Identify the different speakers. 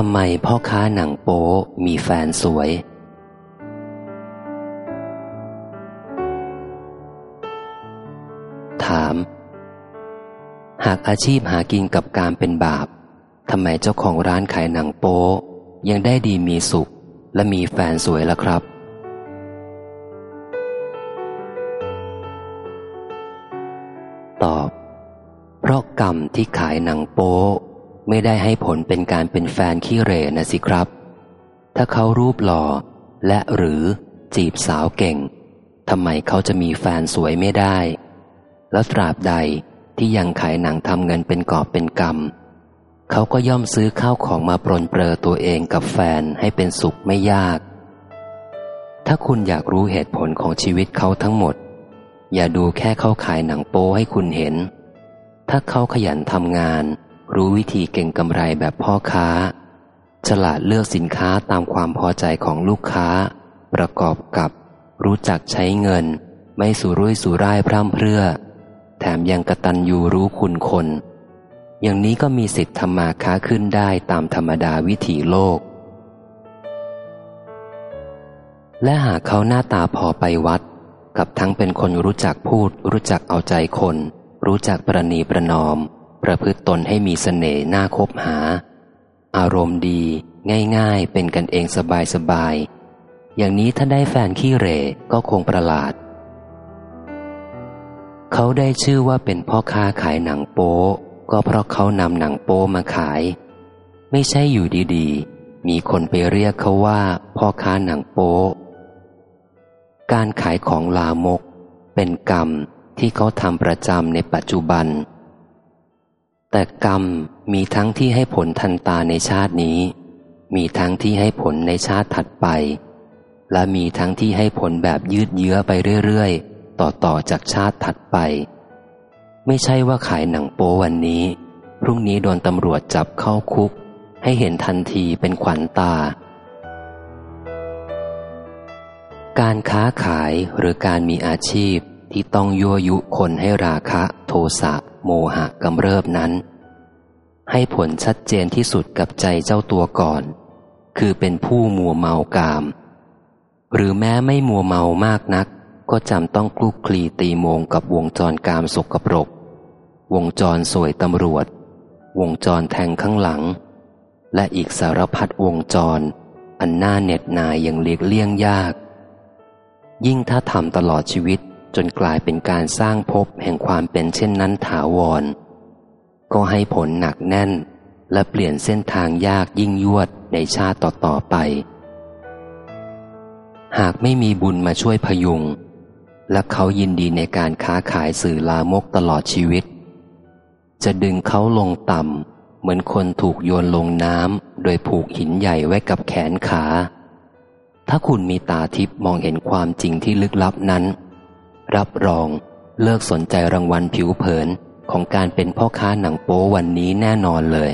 Speaker 1: ทำไมพ่อค้าหนังโป๊มีแฟนสวย ถาม หากอาชีพหากินกับการเป็นบาปทำไมเจ้าของร้านขายหนังโป๊ยังได้ดีมีสุข และมีแฟนสวยล่ะครับ ตอบ เพราะกรรมที่ขายหนังโป๊ ไม่ได้ให้ผลเป็นการเป็นแฟนขี้เรนะสิครับ ถ้าเขารูปหล่อ และหรือจีบสาวเก่งทำไมเขาจะมีแฟนสวยไม่ได้ แล้วตราบใดที่ยังขายหนังทำเงินเป็นกอบเป็นกรรม เขาก็ย่อมซื้อข้าวของมาปรนเปรอตัวเองกับแฟนให้เป็นสุขไม่ยาก ถ้าคุณอยากรู้เหตุผลของชีวิตเขาทั้งหมด อย่าดูแค่เขาขายหนังโป้ให้คุณเห็น ถ้าเขาขยันทำงาน รู้วิธีเก่งกำไรแบบพ่อค้า ฉลาดเลือกสินค้าตามความพอใจของลูกค้า ประกอบกับ รู้จักใช้เงิน ไม่สุรุ่ยสุร่ายพร่ำเพรื่อ แถมยังกระตันยูรู้คุณคน อย่างนี้ก็มีสิทธิ์ทำมาค้าขึ้นได้ตามธรรมดาวิถีโลก และหากเขาหน้าตาพอไปวัด กับทั้งเป็นคนรู้จักพูด รู้จักเอาใจคน รู้จักประนีประนอม ประพฤติตนให้มีสเสน่ห์น่าคบหา อารมณ์ดี ง่ายๆ เป็นกันเองสบายๆอย่างนี้ถ้าได้แฟนขี้เรก็คงประหลาด เขาได้ชื่อว่าเป็นพ่อค้าขายหนังโป๊ก็เพราะเขานำหนังโป๊มาขาย ไม่ใช่อยู่ดีๆ มีคนไปเรียกเขาว่า พ่อค้าหนังโป๊การขายของลามก เป็นกรรมที่เขาทำประจำในปัจจุบัน แต่กรรมมีทั้งที่ให้ผลทันตาในชาตินี้ มีทั้งที่ให้ผลในชาติถัดไป และมีทั้งที่ให้ผลแบบยืดเยื้อไปเรื่อยๆ ต่อๆจากชาติถัดไป ไม่ใช่ว่าขายหนังโป้วันนี้ พรุ่งนี้โดนตำรวจจับเข้าคุก ให้เห็นทันทีเป็นขวัญตา การค้าขายหรือการมีอาชีพที่ต้องยั่วยุคนให้ราคะ โทสะ โมหะกำเริบนั้น ให้ผลชัดเจนที่สุดกับใจเจ้าตัวก่อน คือเป็นผู้มัวเมากาม หรือแม้ไม่มัวเมามากนัก ก็จำต้องคลุกคลีตีโมงกับวงจรกามสกปรก วงจรสวยตำรวจ วงจรแทงข้างหลัง และอีกสารพัดวงจร อันน่าเหน็ดหน่ายยังเลียกเลี่ยงยาก ยิ่งถ้าทำตลอดชีวิต จนกลายเป็นการสร้างภพแห่งความเป็นเช่นนั้นถาวร ก็ให้ผลหนักแน่น และเปลี่ยนเส้นทางยากยิ่งยวดในชาติต่อๆไป หากไม่มีบุญมาช่วยพยุง และเขายินดีในการค้าขายสื่อลามกตลอดชีวิต จะดึงเขาลงต่ำเหมือนคนถูกโยนลงน้ำโดยผูกหินใหญ่ไว้กับแขนขา ถ้าคุณมีตาทิพย์มองเห็นความจริงที่ลึกลับนั้น รับรอง เลิกสนใจรางวัลผิวเผินของการเป็นพ่อค้าหนังโป๊วันนี้แน่นอนเลย